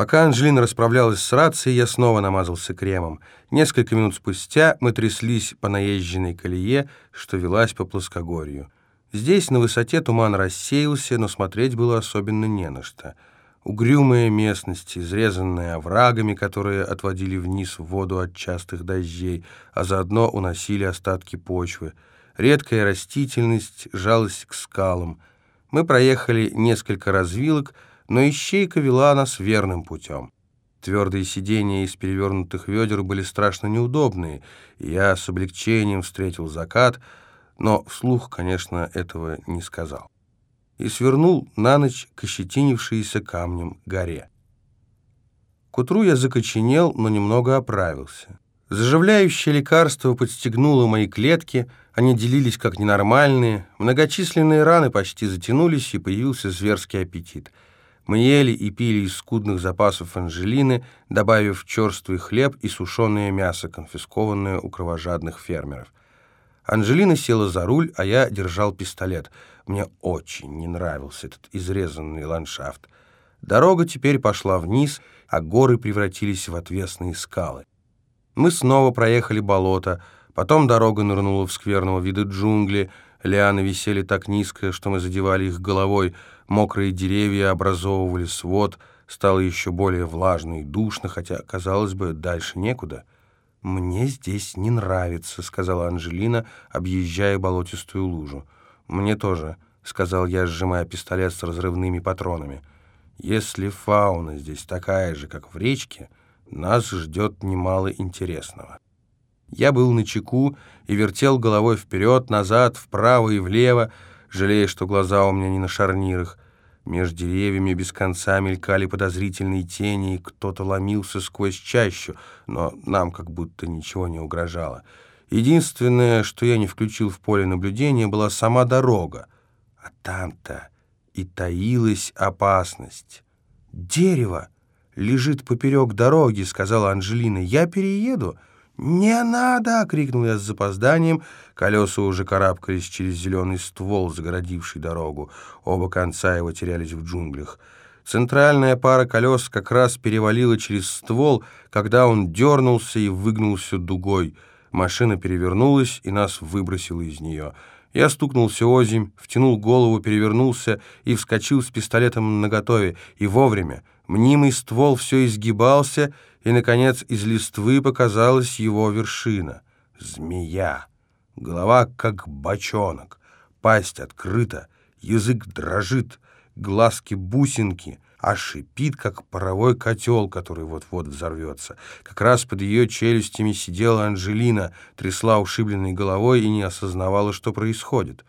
Пока Анжелина расправлялась с рацией, я снова намазался кремом. Несколько минут спустя мы тряслись по наезженной колее, что велась по плоскогорью. Здесь на высоте туман рассеялся, но смотреть было особенно не на что. Угрюмая местность, изрезанная оврагами, которые отводили вниз в воду от частых дождей, а заодно уносили остатки почвы. Редкая растительность жалась к скалам. Мы проехали несколько развилок, но ищейка вела нас верным путем. Твердые сиденья из перевернутых ведер были страшно неудобные, и я с облегчением встретил закат, но вслух, конечно, этого не сказал. И свернул на ночь к ощетинившейся камнем горе. К утру я закоченел, но немного оправился. Заживляющее лекарство подстегнуло мои клетки, они делились как ненормальные, многочисленные раны почти затянулись, и появился зверский аппетит — мы ели и пили из скудных запасов Анжелины, добавив черствый хлеб и сушеное мясо, конфискованное у кровожадных фермеров. Анжелина села за руль, а я держал пистолет. Мне очень не нравился этот изрезанный ландшафт. Дорога теперь пошла вниз, а горы превратились в отвесные скалы. Мы снова проехали болото, потом дорога нырнула в скверного вида джунгли, лианы висели так низко, что мы задевали их головой, Мокрые деревья образовывали свод, стало еще более влажно и душно, хотя, казалось бы, дальше некуда. «Мне здесь не нравится», — сказала Анжелина, объезжая болотистую лужу. «Мне тоже», — сказал я, сжимая пистолет с разрывными патронами. «Если фауна здесь такая же, как в речке, нас ждет немало интересного». Я был на чеку и вертел головой вперед, назад, вправо и влево, жалея, что глаза у меня не на шарнирах. Между деревьями без конца мелькали подозрительные тени, и кто-то ломился сквозь чащу, но нам как будто ничего не угрожало. Единственное, что я не включил в поле наблюдения, была сама дорога. А там-то и таилась опасность. «Дерево лежит поперек дороги», — сказала Анжелина. «Я перееду». «Не надо!» — крикнул я с запозданием. Колеса уже карабкались через зеленый ствол, загородивший дорогу. Оба конца его терялись в джунглях. Центральная пара колес как раз перевалила через ствол, когда он дернулся и выгнулся дугой. Машина перевернулась и нас выбросила из нее. Я стукнулся озимь, втянул голову, перевернулся и вскочил с пистолетом наготове. И вовремя. Мнимый ствол все изгибался, и, наконец, из листвы показалась его вершина. Змея. Голова, как бочонок. Пасть открыта, язык дрожит, глазки-бусинки, а шипит, как паровой котел, который вот-вот взорвется. Как раз под ее челюстями сидела Анжелина, трясла ушибленной головой и не осознавала, что происходит.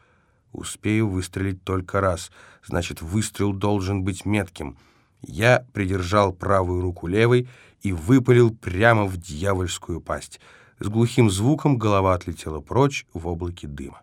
Успею выстрелить только раз, значит, выстрел должен быть метким — я придержал правую руку левой и выпалил прямо в дьявольскую пасть. С глухим звуком голова отлетела прочь в облаке дыма.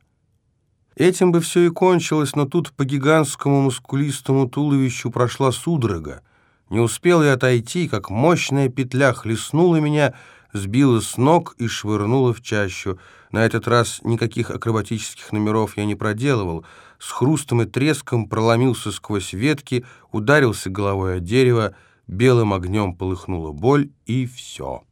Этим бы все и кончилось, но тут по гигантскому мускулистому туловищу прошла судорога. Не успел я отойти, как мощная петля хлестнула меня, сбила с ног и швырнула в чащу. На этот раз никаких акробатических номеров я не проделывал. С хрустом и треском проломился сквозь ветки, ударился головой о дерево, белым огнем полыхнула боль, и все.